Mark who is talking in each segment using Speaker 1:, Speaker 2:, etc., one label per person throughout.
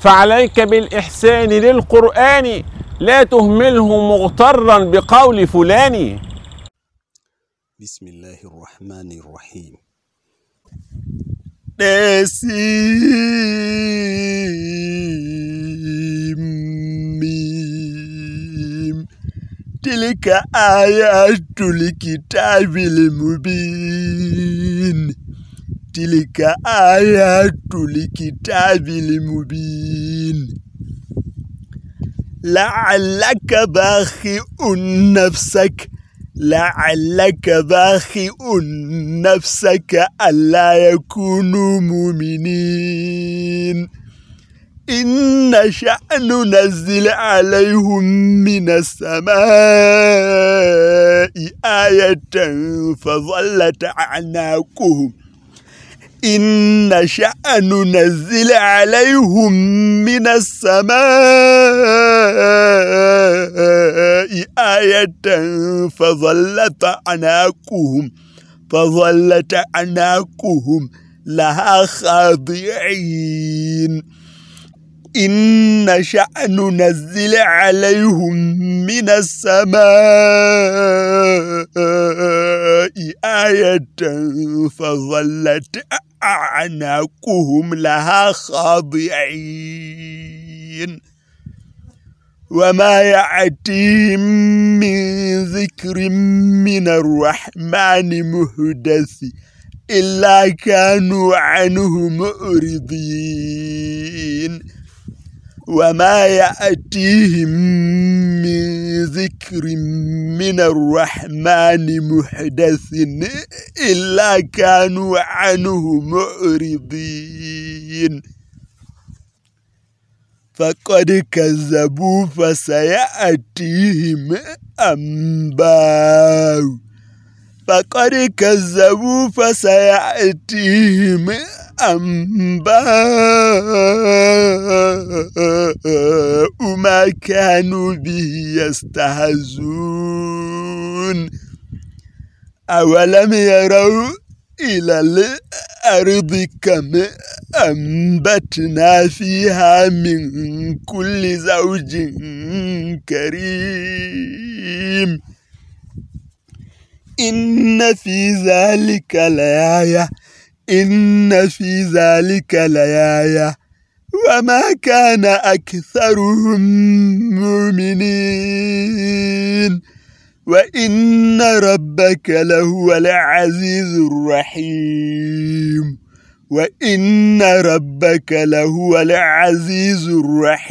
Speaker 1: فعليك بالإحسان للقرآن لا تهمله مغترا بقول فلان.
Speaker 2: بسم الله الرحمن الرحيم.
Speaker 3: ميم. تلك آيات الكتاب المبين. تلك آيات الكتاب المبين لعلك باخئ نفسك لعلك باخئ نفسك ألا يكونوا مؤمنين إن شأن ننزل عليهم من السماء آية فظلت أعناقهم إن شأن ننزل عليهم من السماء آية فظلت أعناقهم فظلت أعناقهم لها خاضعين. إن شأن ننزل عليهم من السماء آية فظلت أعناقهم لها خاضعين وما يأتيهم من ذكر من الرحمن مهدث إلا كانوا عنه مؤرضين وما يأتيهم من ذكر من الرحمن محدث إلا كانوا عنه معرضين. فقد كذبوا فسيأتيهم أنباء. فقد كذبوا فسيأتيهم أنباء ما كانوا به يستهزون. أولم يروا إلى الأرض كم أنبتنا فيها من كل زوج كريم. إن في ذلك لآية إن في ذلك لآية. وما كان أكثرهم مؤمنين. وإن ربك لهو العزيز الرحيم. وإن ربك لهو العزيز الرحيم.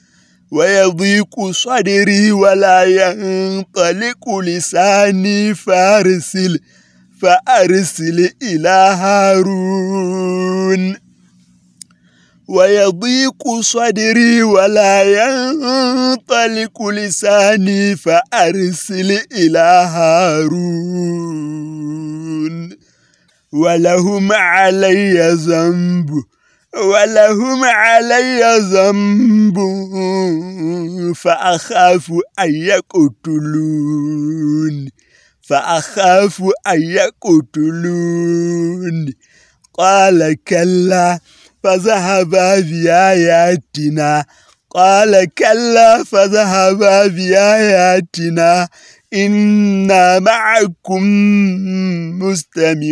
Speaker 3: ويضيق صدري ولا ينطلق لساني فارسل فأرسل إلى هارون. ويضيق صدري ولا ينطلق لساني فأرسل إلى هارون. ولهم علي ذنب ولهم علي ذنب فأخاف أن يقتلون فأخاف أن يقتلون. قال كلا فذهبا بآياتنا. قال كلا فذهبا بآياتنا. إنا معكم مستمعون.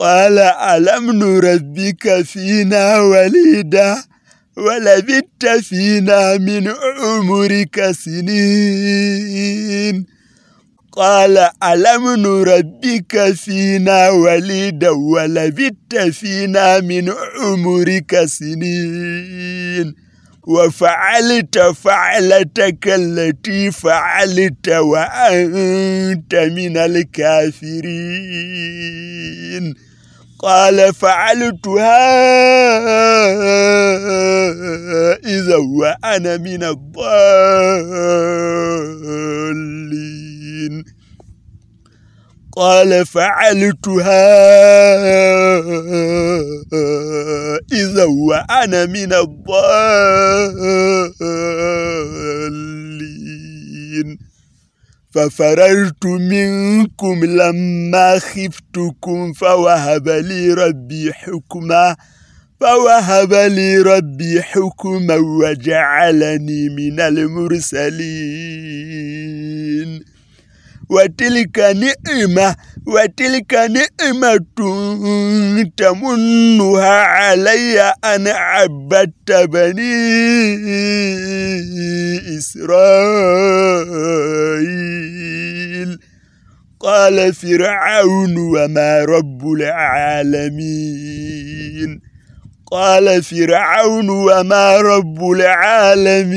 Speaker 3: قال ألم نربك فينا وليدا؟ ولبت فينا من عمرك سنين. قال ألم نربك فينا وليدا؟ ولبت فينا من عمرك سنين. وفعلت فعلتك التي فعلت وأنت من الكافرين. قال فعلتها إذا وأنا من الضالين. قال فعلتها إذا وأنا من الضالين. ففررت منكم لما خفتكم فوهب لي ربي حكما فوهب لي ربي حكما وجعلني من المرسلين. وتلك نعمة وتلك نعمة تمنها علي أن عبدت بني إسرائيل. قال فرعون وما رب العالمين. قال فرعون وما رب العالمين.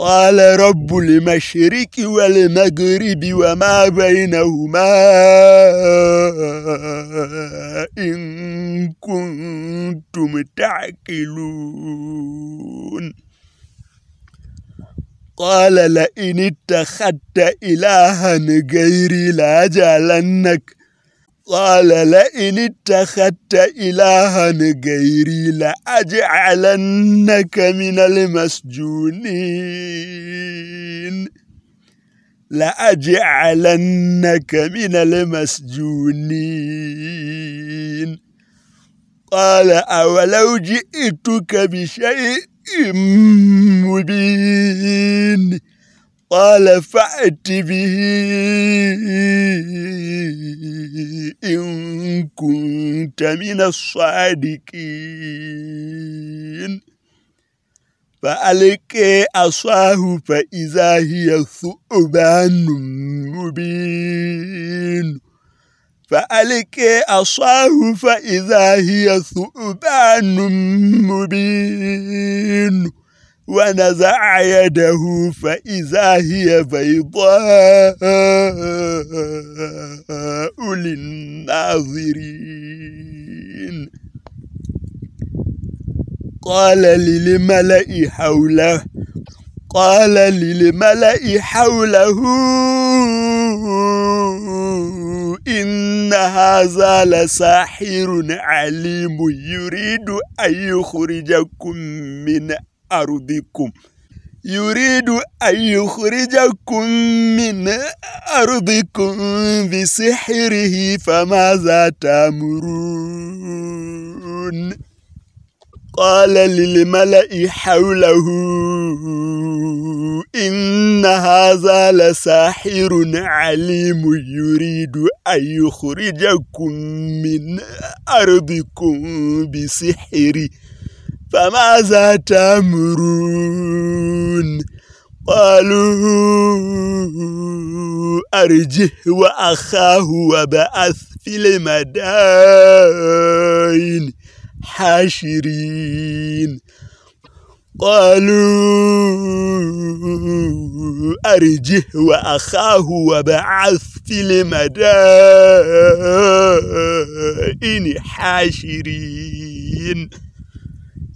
Speaker 3: قال رب المشرق والمغرب وما بينهما إن كنتم تعقلون. قال لئن اتخذت إلها غيري لاجعلنك قال لئن اتخذت إلها غيري لأجعلنك من المسجونين. لأجعلنك من المسجونين. قال أولو جئتك بشيء مبين. قال فأت به إن كنت من الصادقين. فألقي عصاه فإذا هي ثعبان مبين. فألقي عصاه فإذا هي ثعبان مبين. ونزع يده فإذا هي بيضاء للناظرين. قال للملأ حوله قال للملأ حوله إن هذا لساحر عليم يريد أن يخرجكم من أرضكم. يريد أن يخرجكم من أرضكم بسحره فماذا تأمرون؟ قال للملأ حوله إن هذا لساحر عليم يريد أن يخرجكم من أرضكم بسحره. فماذا تأمرون قالوا أرجه وأخاه وبعث في المدائن حاشرين. قالوا أرجه وأخاه وبعث في المدائن حاشرين.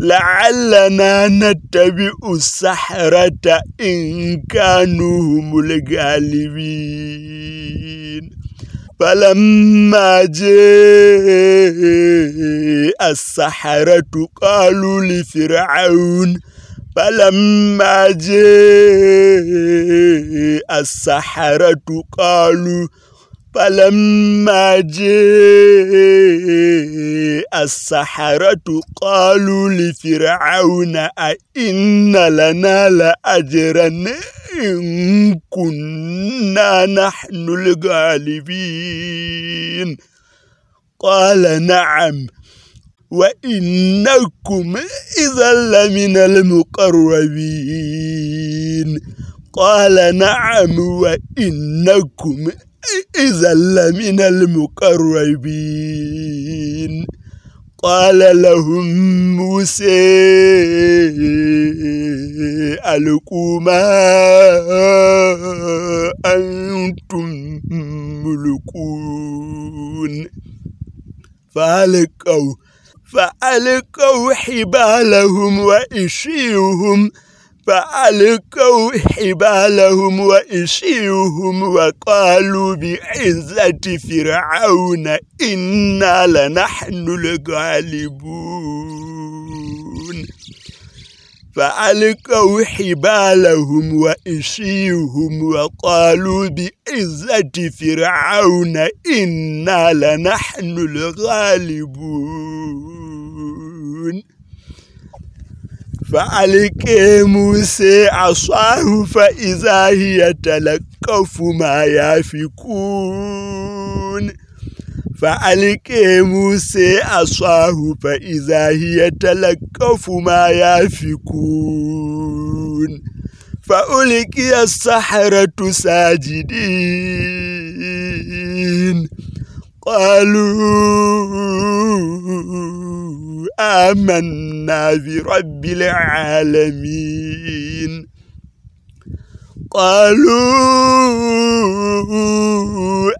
Speaker 3: لعلنا نتبع السحرة إن كانوا هم الغالبين. فلما جاء السحرة قالوا لفرعون فلما جاء السحرة قالوا فلما جاء السحرة قالوا لفرعون أئن لنا لأجرا؟ إن كنا نحن الغالبين. قال نعم وإنكم إذا لمن المقربين. قال نعم وإنكم إذا لمن المقربين قال لهم موسى ألقوا ما أنتم ملقون. فألقوا فألقوا حبالهم وإشيهم حبالهم وإشيهم وقالوا بعزة فرعون إنا لنحن الغالبون. فألقوا حبالهم وإشيهم وقالوا بعزة فرعون إنا لنحن الغالبون. فألقى موسى عصاه فإذا هي تلقف ما يافكون. فألقى موسى عصاه فإذا هي تلقف ما يافكون. فألقي السحرة ساجدين. قالوا آمنا برب العالمين. قالوا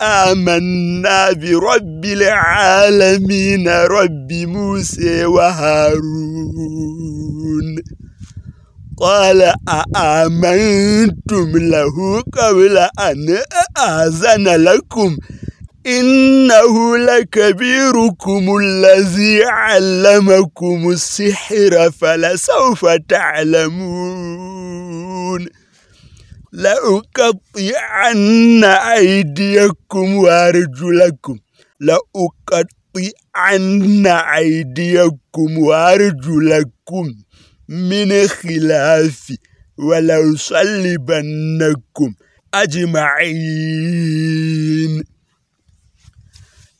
Speaker 3: آمنا برب العالمين رب موسى وهارون. قال أآمنتم له قبل أن أذن لكم؟ إنه لكبيركم الذي علمكم السحر فلسوف تعلمون. لأقطعن أيديكم وأرجلكم. لأقطعن أيديكم وأرجلكم من خلاف ولأصلبنكم أجمعين.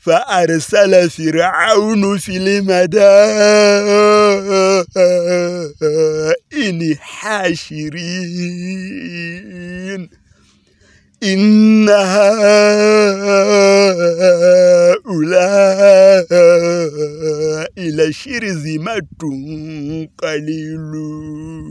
Speaker 3: فأرسل فرعون في المدائن حاشرين. إن هؤلاء لشرذمة قليلون.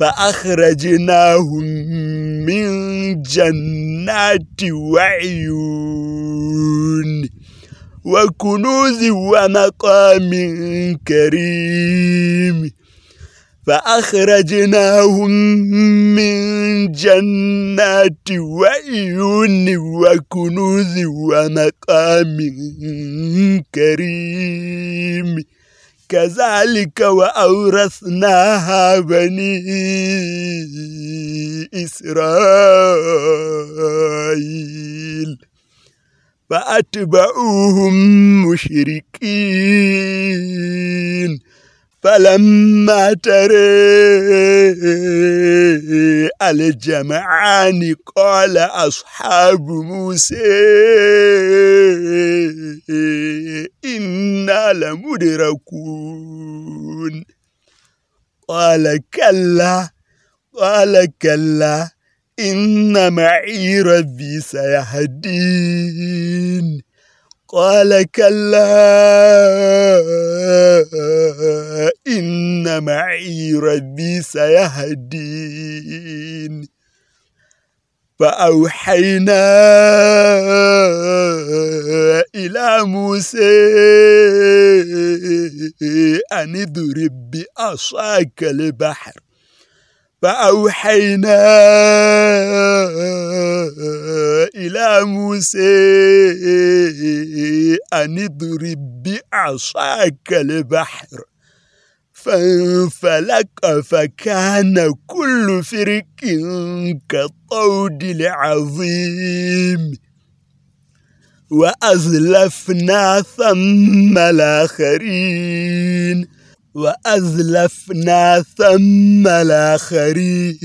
Speaker 3: فأخرجناهم من جنات وعيون وكنوز ومقام كريم. فأخرجناهم من جنات وعيون وكنوز ومقام كريم. كذلك وأورثناها بني إسرائيل. فأتبعوهم مشركين. فلما ترى الجمعان قال أصحاب موسى إنا لمدركون. قال كلا قال كلا إن معي ربي سيهدين. قال كلا إن معي ربي سيهدين. فأوحينا إلى موسى أن اضرب بعصاك البحر. فأوحينا إلى موسى أن اضرب بعصاك البحر فانفلق فكان كل فرق كالطود العظيم. وأزلفنا ثم الآخرين وأزلفنا ثم الآخرين.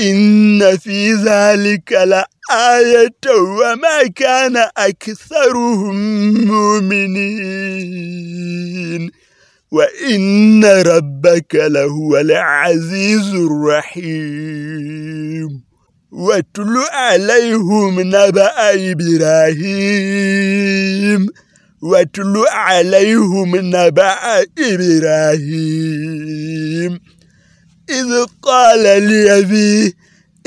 Speaker 3: إن في ذلك لآية وما كان أكثرهم مؤمنين. وإن ربك لهو العزيز الرحيم. واتل عليهم نبأ إبراهيم. واتل عليهم نبأ إبراهيم. إذ قال لأبيه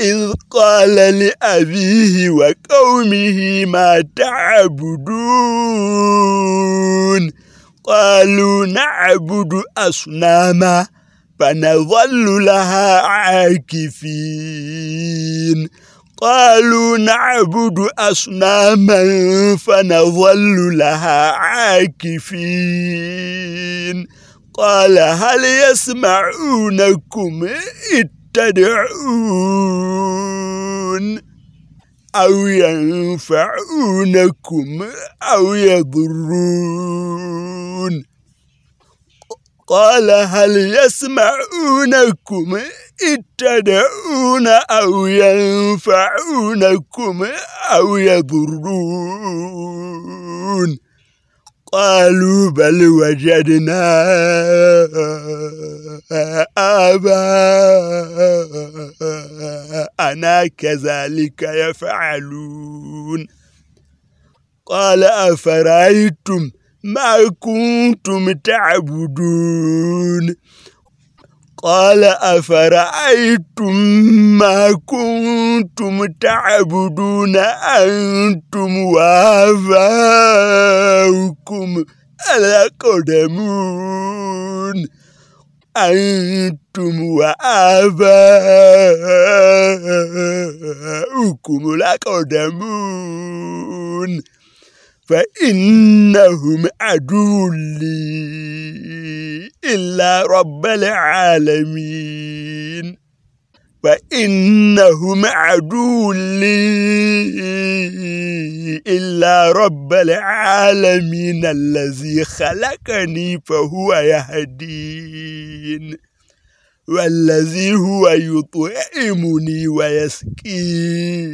Speaker 3: إذ قال لأبيه وقومه ما تعبدون؟ قالوا نعبد أصناما فنظل لها عاكفين. قالوا نعبد أصناما فنظل لها عاكفين. قال هل يسمعونكم؟ اتدعون أو ينفعونكم أو يضرون. قال هل يسمعونكم؟ اتدعون أو ينفعونكم أو يضرون. قالوا بل وجدنا آباءنا كذلك يفعلون. قال أفرأيتم ما كنتم تعبدون؟ قال أفرأيتم ما كنتم تعبدون أنتم وآباؤكم الأقدمون؟ أنتم وآباؤكم الأقدمون. فإنهم عدو لي إلا رب العالمين. فإنهم عدو لي إلا رب العالمين. الذي خلقني فهو يهدين. والذي هو يطعمني ويسكين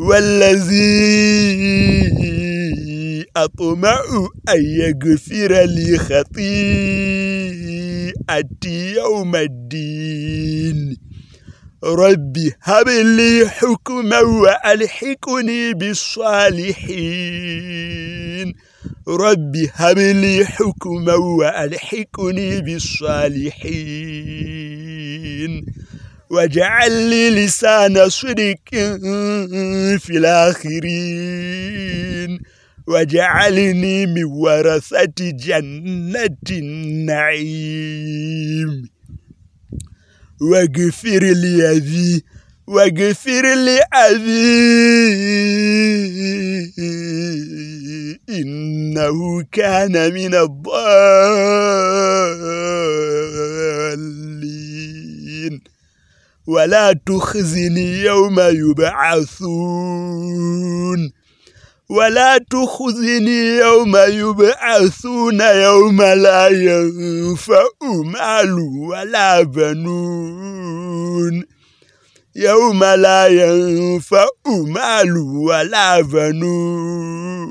Speaker 3: والذي أطمع أن يغفر لي خطيئتي يوم الدين. ربي هب لي حكما وألحقني بالصالحين. ربي هب لي حكما وألحقني بالصالحين. واجعل لي لسان صدق في الآخرين. واجعلني من ورثة جنة النعيم. واغفر لي أبي واغفر لي أبي. إنه كان من الضالين. ولا تخزني يوم يبعثون. ولا تخزني يوم يبعثون يوم لا ينفع مال ولا بنون. يوم لا ينفع مال ولا بنون.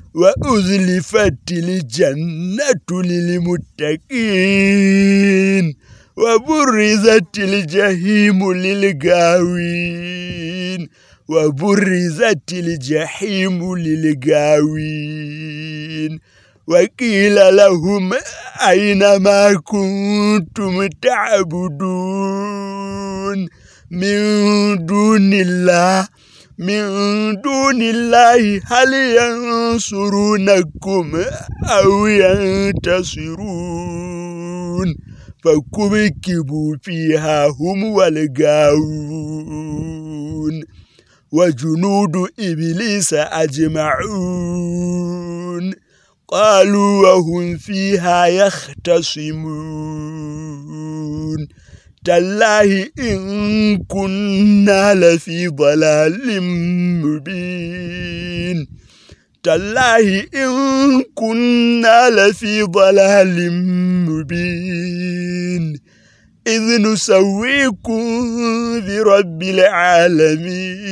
Speaker 3: وأزلفت الجنة للمتقين وبرزت الجحيم للغاوين وبرزت الجحيم للغاوين وقيل لهم أين ما كنتم تعبدون من دون الله من دون الله هل ينصرونكم أو ينتصرون؟ فكبكبوا فيها هم والغاوون وجنود إبليس أجمعون. قالوا وهم فيها يختصمون. تالله إن كنا لفي ضلال مبين. تالله إن كنا لفي ضلال مبين. إذ نسويكم برب العالمين.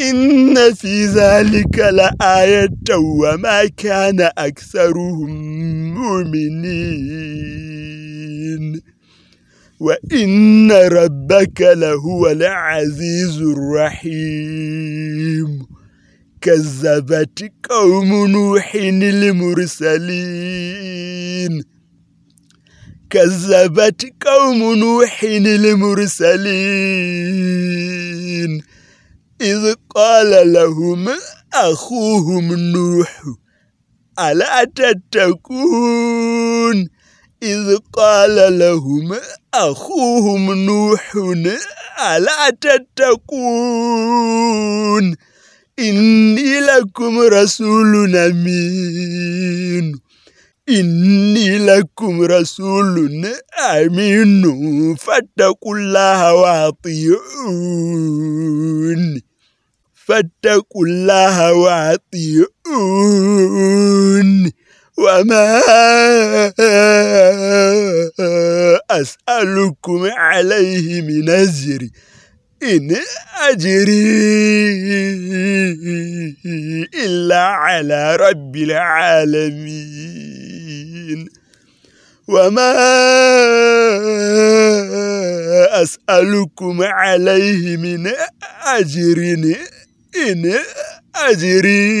Speaker 3: إن في ذلك لآية وما كان أكثرهم مؤمنين. وإن ربك لهو العزيز الرحيم. كذبت قوم نوح المرسلين. كذبت قوم نوح المرسلين. إذ قال لهم أخوهم نوح ألا تتقون؟ إذ قال لهم أخوهم نوح ألا تتقون؟ إني لكم رسول أمين إني لكم رسول أمين فاتقوا الله وأطيعون. فاتقوا الله وأطيعون. وما أسألكم عليه من أجر إن أجري إلا على رب العالمين. وما أسألكم عليه من أجر إن أجري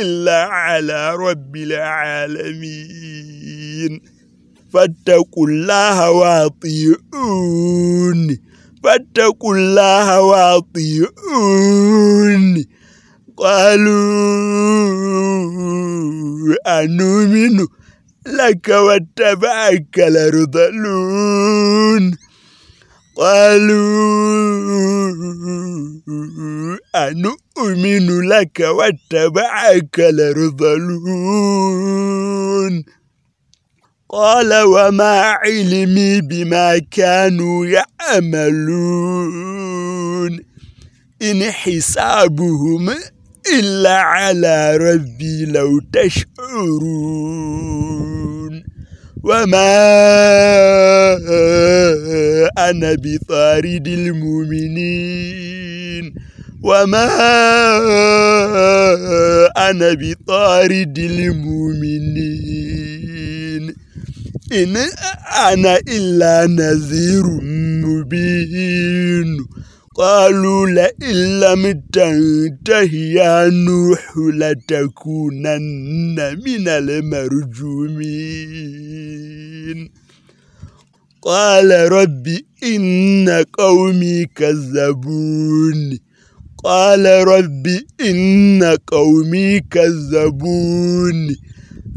Speaker 3: إلا على رب العالمين. فاتقوا الله واطيعون فاتقوا الله واطيعون قالوا أنؤمن لك واتبعك لرذلون. قالوا أنؤمن لك واتبعك لرذلون قال وما علمي بما كانوا يعملون إن حسابهم إلا على ربي لو تشعرون وما أنا بطارد المؤمنين وما أنا بطارد المؤمنين إن أنا إلا نذير مبين قالوا لئن لم تنته يا نوح لتكونن من المرجومين. قال رب إن قومي كذبون. قال رب إن قومي كذبون.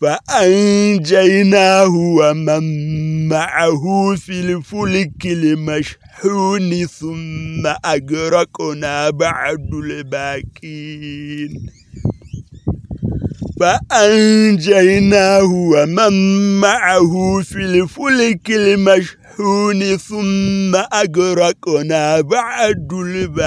Speaker 3: فأنجيناه ومن معه في الفلك المشحون ثم أغرقنا بعد الباقين. فأنجيناه ومن معه في الفلك المشحون ثم أغرقنا بعد الباقين.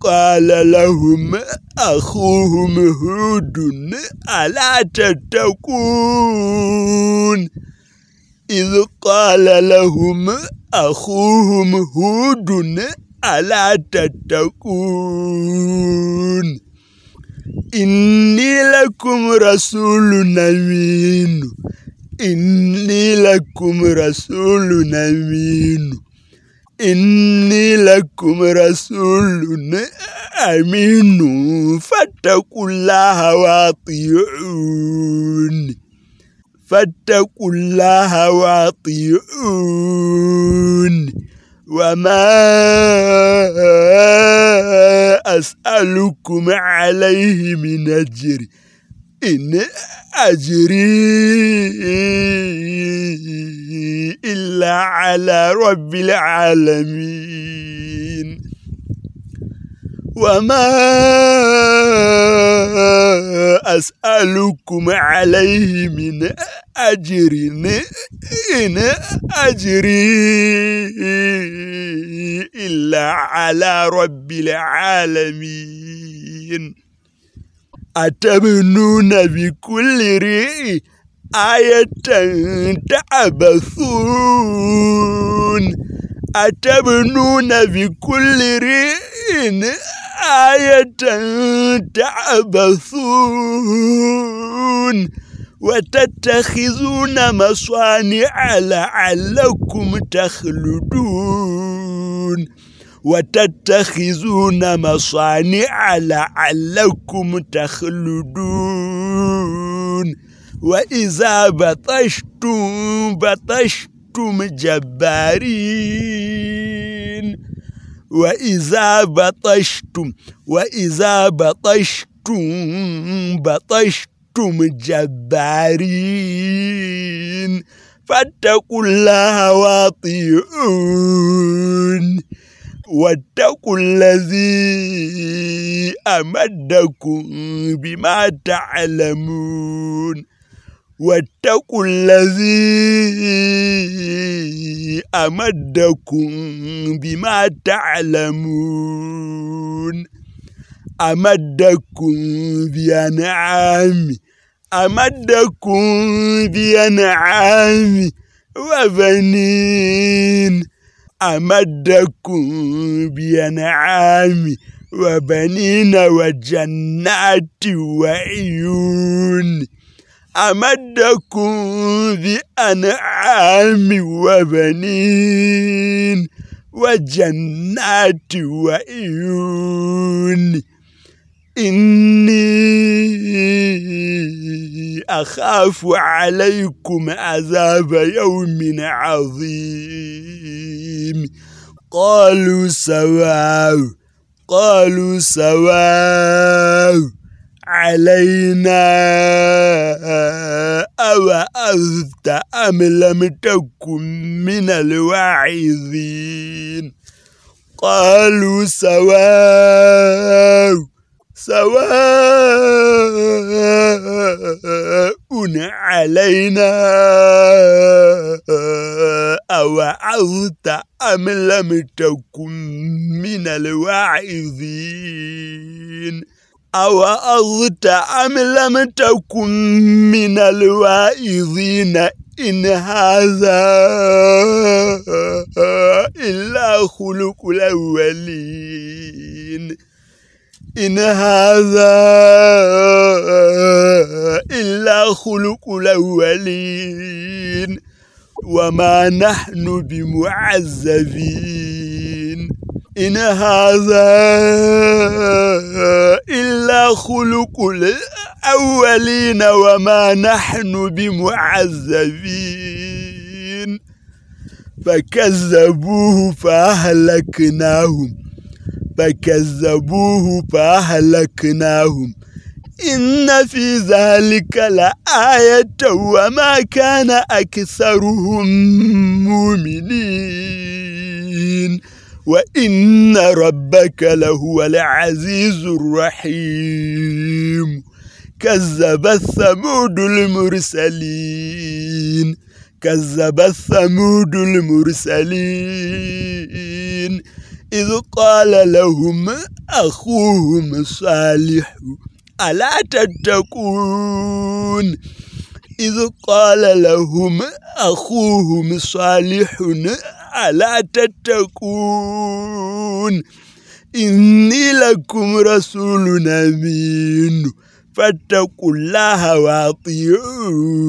Speaker 3: قال لهم أخوهم هود ألا تتقون. إذ قال لهم أخوهم هود ألا تتقون. إني لكم رسول أمين إني لكم رسول أمين إني لكم رسول أمين فاتقوا الله واطيعون فاتقوا الله واطيعون وما أسألكم عليه من أجر. إن أجري إلا على رب العالمين. وما أسألكم عليه من أجر. إن أجري إلا على رب العالمين. أتبنون بكل ريء آية تعبثون. أتبنون بكل ريء آية تعبثون. وتتخذون مصانع لعلكم تخلدون. وتتخذون مصانع لعلكم تخلدون. وإذا بطشتم بطشتم جبارين. وإذا بطشتم وإذا بطشتم بطشتم جبارين. فاتقوا الله واطيعون. واتقوا الذي أمدكم بما تعلمون. واتقوا الذي أمدكم بما تعلمون. أمدكم بأنعام أمدكم بأنعام وبنين. أمدكم بأنعام وبنين وجنات وعيون. أمدكم بأنعام وبنين وجنات وعيون. إني أخاف عليكم عذاب يوم عظيم. قالوا سواء قالوا سواء علينا أوأذت أم لم تكن من الواعظين؟ قالوا سواء سواء علينا أوعظت أم لم تكن من الواعظين؟ أوعظت أم لم تكن من الواعظين إن هذا إلا خلق الأولين؟ إن هذا إلا خلق الأولين وما نحن بمعذبين. إن هذا إلا خلق الأولين وما نحن بمعذبين. فكذبوه فأهلكناهم. فكذبوه فأهلكناهم. إن في ذلك لآية وما كان أكثرهم مؤمنين. وإن ربك لهو العزيز الرحيم. كذب ثمود المرسلين. كذب ثمود المرسلين. إذ قال لهم أخوهم صالح ألا تتقون؟ إذ قال لهم أخوهم صالح ألا تتقون؟ إني لكم رسول أمين فاتقوا الله وأطيعون.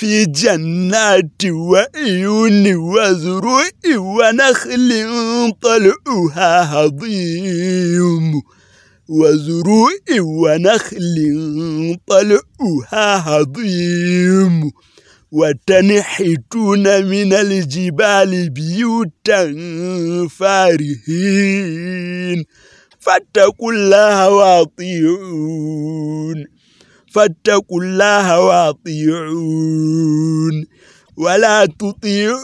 Speaker 3: في جنات وعيون وزروع ونخل طلعها هضيم. وزروع ونخل طلعها هضيم. وتنحتون من الجبال بيوتا فارهين. فاتقوا الله وأطيعون. فاتقوا الله وأطيعون. ولا تطيعوا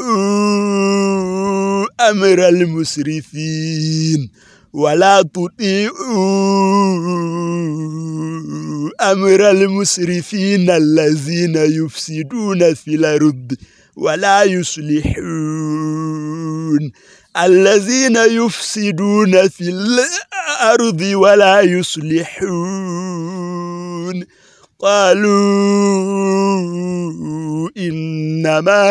Speaker 3: أمر المسرفين. ولا تطيعوا أمر المسرفين الذين يفسدون في الأرض ولا يصلحون. الذين يفسدون في الأرض ولا يصلحون. قالوا إنما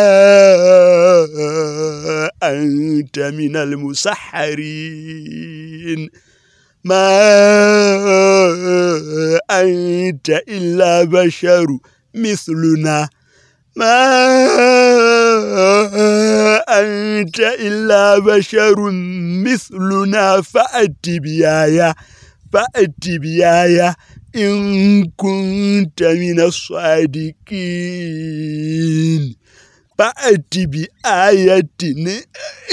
Speaker 3: أنت من المسحرين. ما أنت إلا بشر مثلنا. ما أنت إلا بشر مثلنا. فأت بيايا فأت بيايا. إن كنت من الصادقين. فأت بآية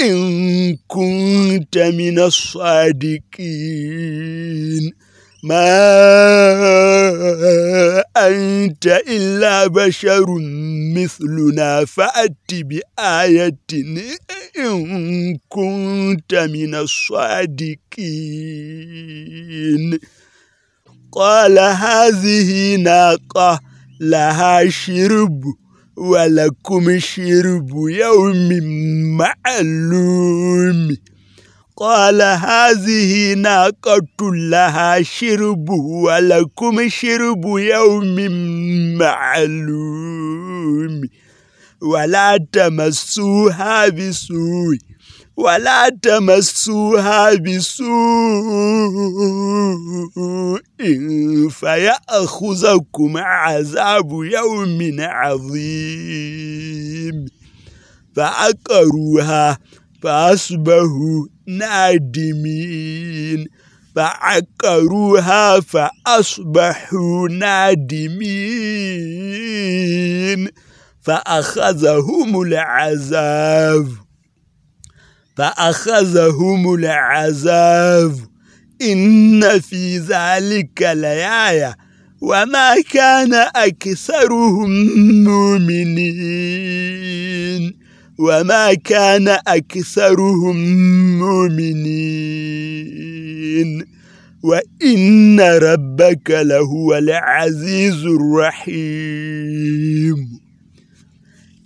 Speaker 3: إن كنت من الصادقين. ما أنت إلا بشر مثلنا. فأت بآية إن كنت من الصادقين. قال هذه ناقة لها شرب ولكم شرب يوم معلوم. قال هذه ناقة لها شرب ولكم شرب يوم معلوم. ولا تمسوها بسوء. ولا تمسوها بسوء فيأخذكم عذاب يوم عظيم. فعقروها فأصبحوا نادمين. فعقروها فأصبحوا نادمين. فأخذهم العذاب. فأخذهم العذاب. إن في ذلك لآية. وما كان أكثرهم مؤمنين. وما كان أكثرهم مؤمنين. وإن ربك لهو العزيز الرحيم.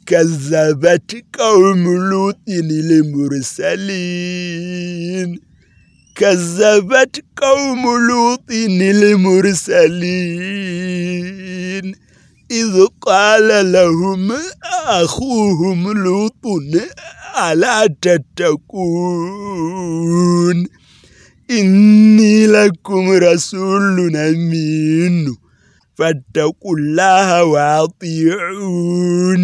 Speaker 3: كذبت قوم لوط المرسلين كذبت قوم لوط المرسلين إذ قال لهم أخوهم لوط ألا تتقون؟ إني لكم رسول أمين. فاتقوا الله وأطيعون.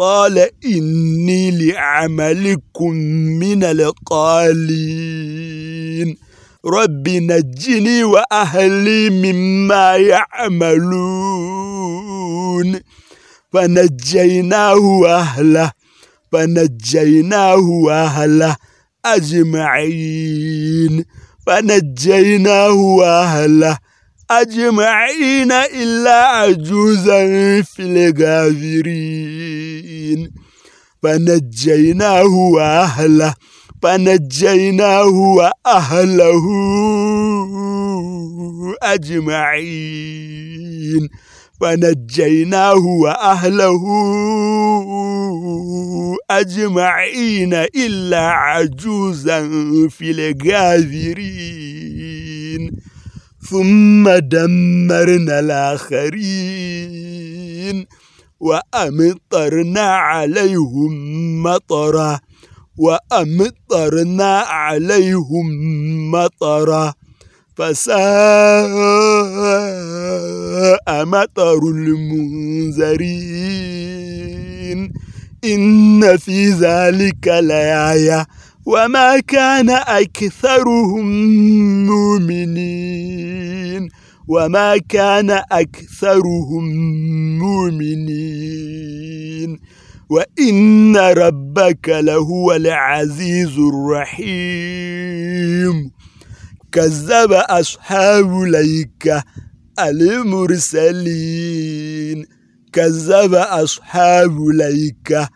Speaker 3: قال إني لعملكم من القالين. رب نجني وأهلي مما يعملون. فنجيناه وأهله فنجيناه وأهله أجمعين. فنجيناه وأهله أجمعين إلا عجوزا في الغابرين. فنجيناه وأهله فنجيناه وأهله أجمعين. فنجيناه وأهله أجمعين إلا عجوزا في الغابرين. ثم دمرنا الآخرين وأمطرنا عليهم مطرًا وأمطرنا عليهم مطرا. فساء مطر المنذرين. إن في ذلك لآية. وما كان أكثرهم مؤمنين. وما كان أكثرهم مؤمنين. وإن ربك لهو العزيز الرحيم. كذب أصحاب ليكة المرسلين. كذب أصحاب ليكة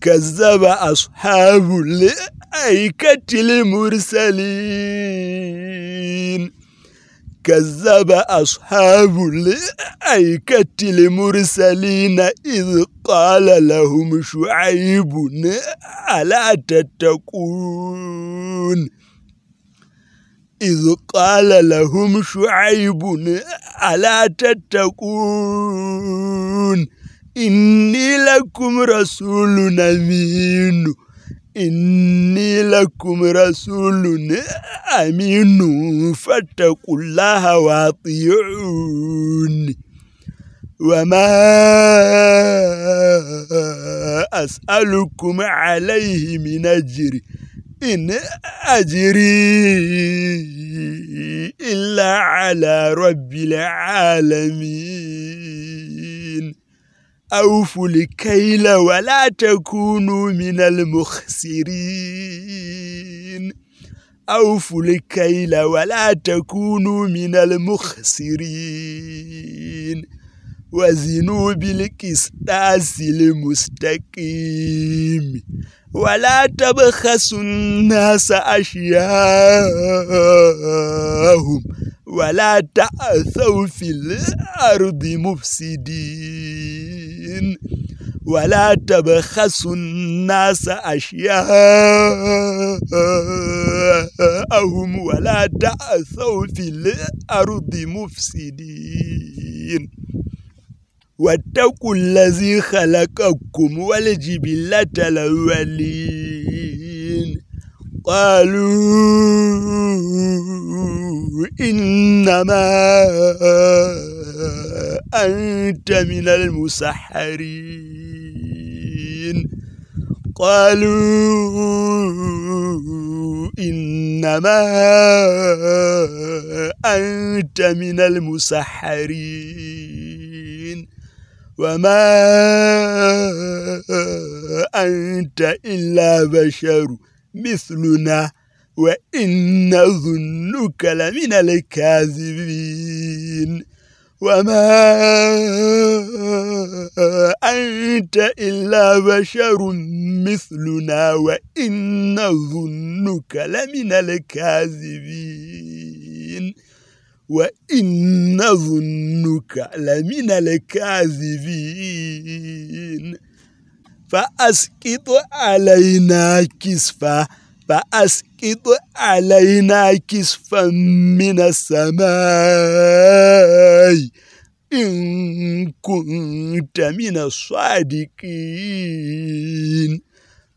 Speaker 3: كذب أصحاب ليكة المرسلين. كذب أصحاب الأيكة المرسلين إذ قال لهم شعيب ألا تتقون؟ إذ قال لهم شعيب ألا تتقون؟ إني لكم رسول أمين إني لكم رسول أمين. فاتقوا الله واطيعون وما أسألكم عليه من أجر. إن أجري إلا على رب العالمين. أوفوا الكيل ولا تكونوا من المخسرين. أوفوا الكيل ولا تكونوا من المخسرين. وزنوا بالقسطاس المستقيم. ولا تبخسوا الناس أشياءهم ولا تعثوا في الأرض مفسدين. ولا تبخسوا الناس أشياءهم ولا تعثوا في الأرض مفسدين. واتقوا الذي خلقكم والجبلة الأولين. قالوا إنما أنت من المسحرين. قالوا إنما أنت من المسحرين. وما أنت إلا بشر مثلنا وإن ظنك لمن الكاذبين وما أنت إلا بشر مثلنا وإن ظنك لمن الكاذبين وإن ظنك لمن الكاذبين فأسقط علينا كسفا فأسقط علينا كسفا من السماء إن كنت من الصادقين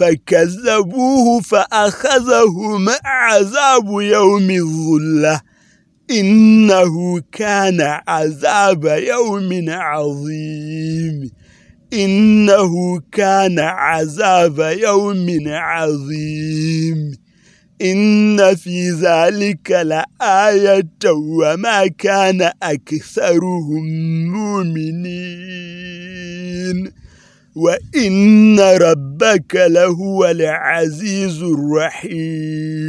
Speaker 3: فكذبوه فأخذهم عذاب يوم الظلة إنه كان عذاب يوم عظيم. إنه كان عذاب يوم عظيم. إن في ذلك لآية وما كان أكثرهم مؤمنين. وإن ربك لهو العزيز الرحيم.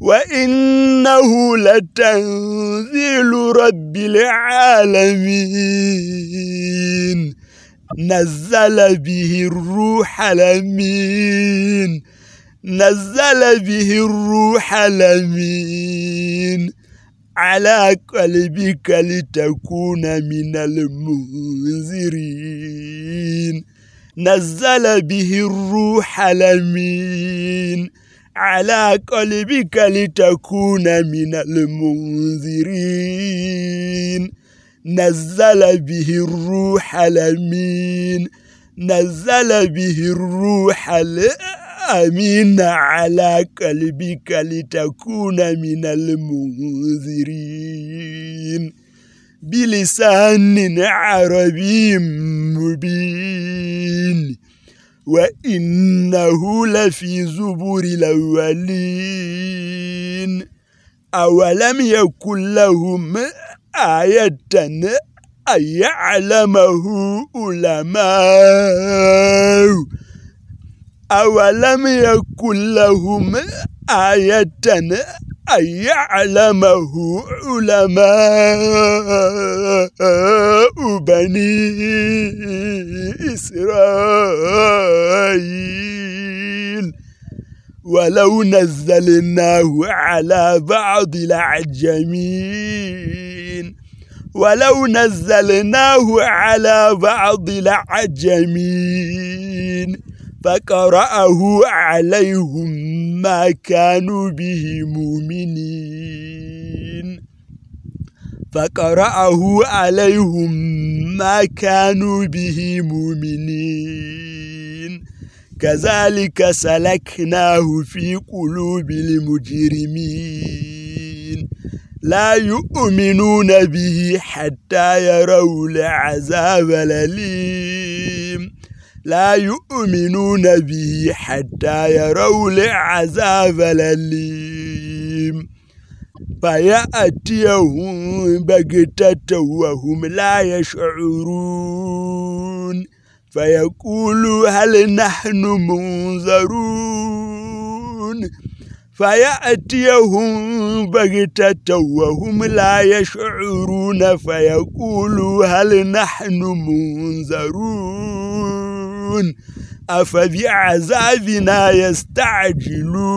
Speaker 3: وإنه لتنزيل رب العالمين. نزل به الروح الأمين. نزل به الروح الأمين. على قلبك لتكون من المنذرين. نزل به الروح الأمين على قلبك لتكون من المنذرين. نزل به الروح الأمين. نزل به الروح الأمين على قلبك لتكون من المنذرين. بلسان عربي مبين. وإنه لفي زبور الأولين. أولم يكن لهم آية أن يعلمه علماء؟ أولم يكن لهم آية أن يعلمه علماء بني إسرائيل ولو نزلناه على بعض العجمين ولو نزلناه على بعض العجمين فقرأه عليهم ما كانوا به مؤمنين. فقرأه عليهم ما كانوا به مؤمنين. كذلك سلكناه في قلوب المجرمين. لا يؤمنون به حتى يروا العذاب الأليم. لا يؤمنون به حتى يروا العذاب الأليم. فيأتيهم بغتة وهم لا يشعرون. فيقولوا هل نحن منذرون فيأتيهم بغتة وهم لا يشعرون. فيقولوا هل نحن منذرون أفبعذابنا يستعجلون؟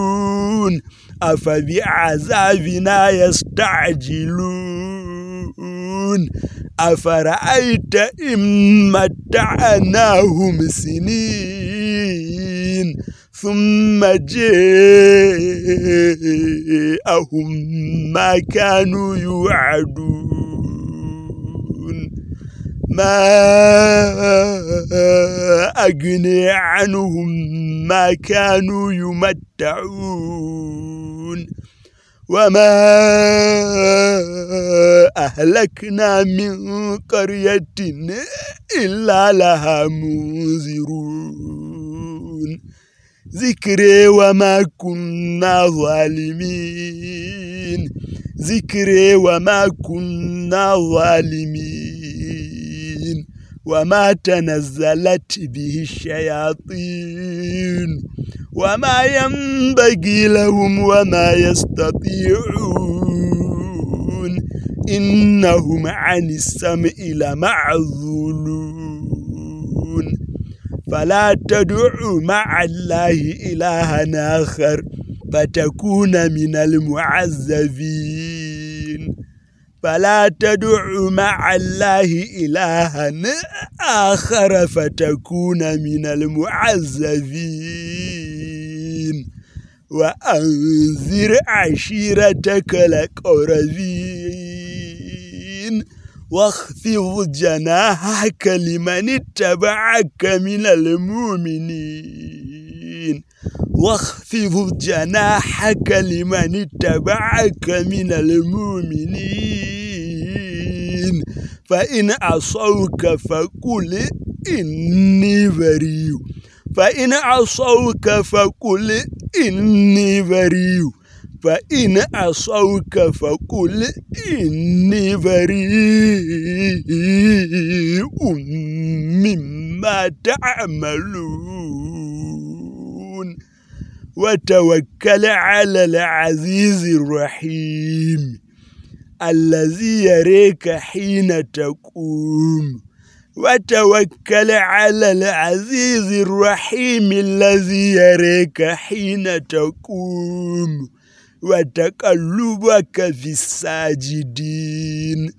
Speaker 3: أفبعذابنا يستعجلون؟ أفرأيت إن متعناهم سنين ثم جاءهم ما كانوا يوعدون. أغني عنهم ما كانوا يمتعون وما أهلكنا من قرية إلا لها منذرون. ذكري وما كنا ظالمين. ذكري وما كنا ظالمين. وما تنزلت به الشياطين وما ينبغي لهم وما يستطيعون إنهم عن السمع لمعذولون فلا تدع مع الله إلها آخر فتكون من المعذبين. فلا تدع مع الله إلها آخر فتكون من المعذبين. وأنذر عشيرتك الأقربين. واخفض جناحك لمن اتبعك من المؤمنين. واخفض جناحك لمن اتبعك من المؤمنين. فإن عصوك فقل إني بريء. فإن عصوك فقل إني بريء. فإن عصوك فقل إني بريء مما تعملون. وتوكل على العزيز الرحيم الذي يريك حين تقوم. وتوكل على العزيز الرحيم الذي يريك حين تقوم. وتقلبك في الساجدين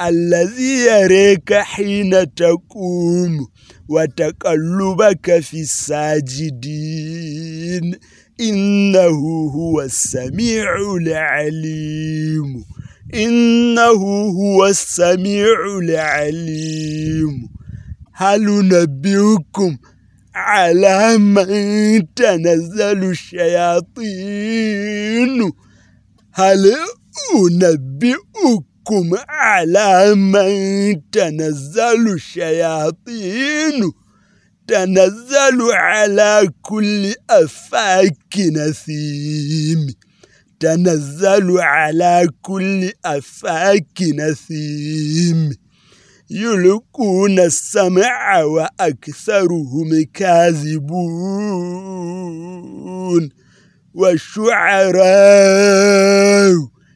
Speaker 3: الذي يريك حين تقوم. وتقلبك في الساجدين. إنه هو السميع العليم. إنه هو السميع العليم. هل نبئكم على من تنزل الشياطين؟ هل أنبئكم على من تنزل الشياطين. تنزل على كل أفاك نثيم تنزل على كل أفاك نثيم يلقون السمع وأكثرهم كاذبون. والشعراء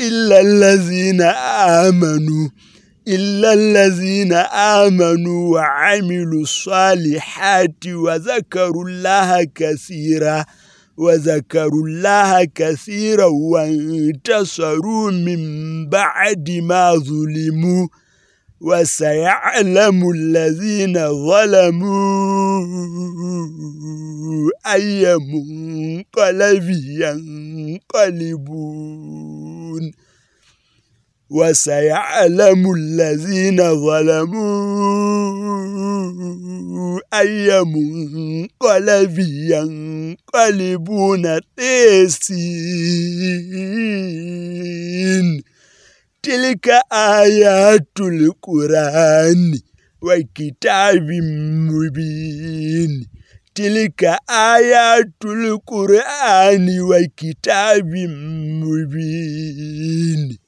Speaker 3: إلا الذين آمنوا إلا الذين آمنوا وعملوا الصالحات وذكروا الله كثيراً وذكروا الله كثيرا وانتصروا من بعد ما ظلموا. وسيعلم الذين ظلموا أي منقلب ينقلبون. وسيعلم الذين ظلموا أي منقلب ينقلبون. تيسين تلك آيات القرآن وكتاب مبين تلك آيات القرآن وكتاب مبين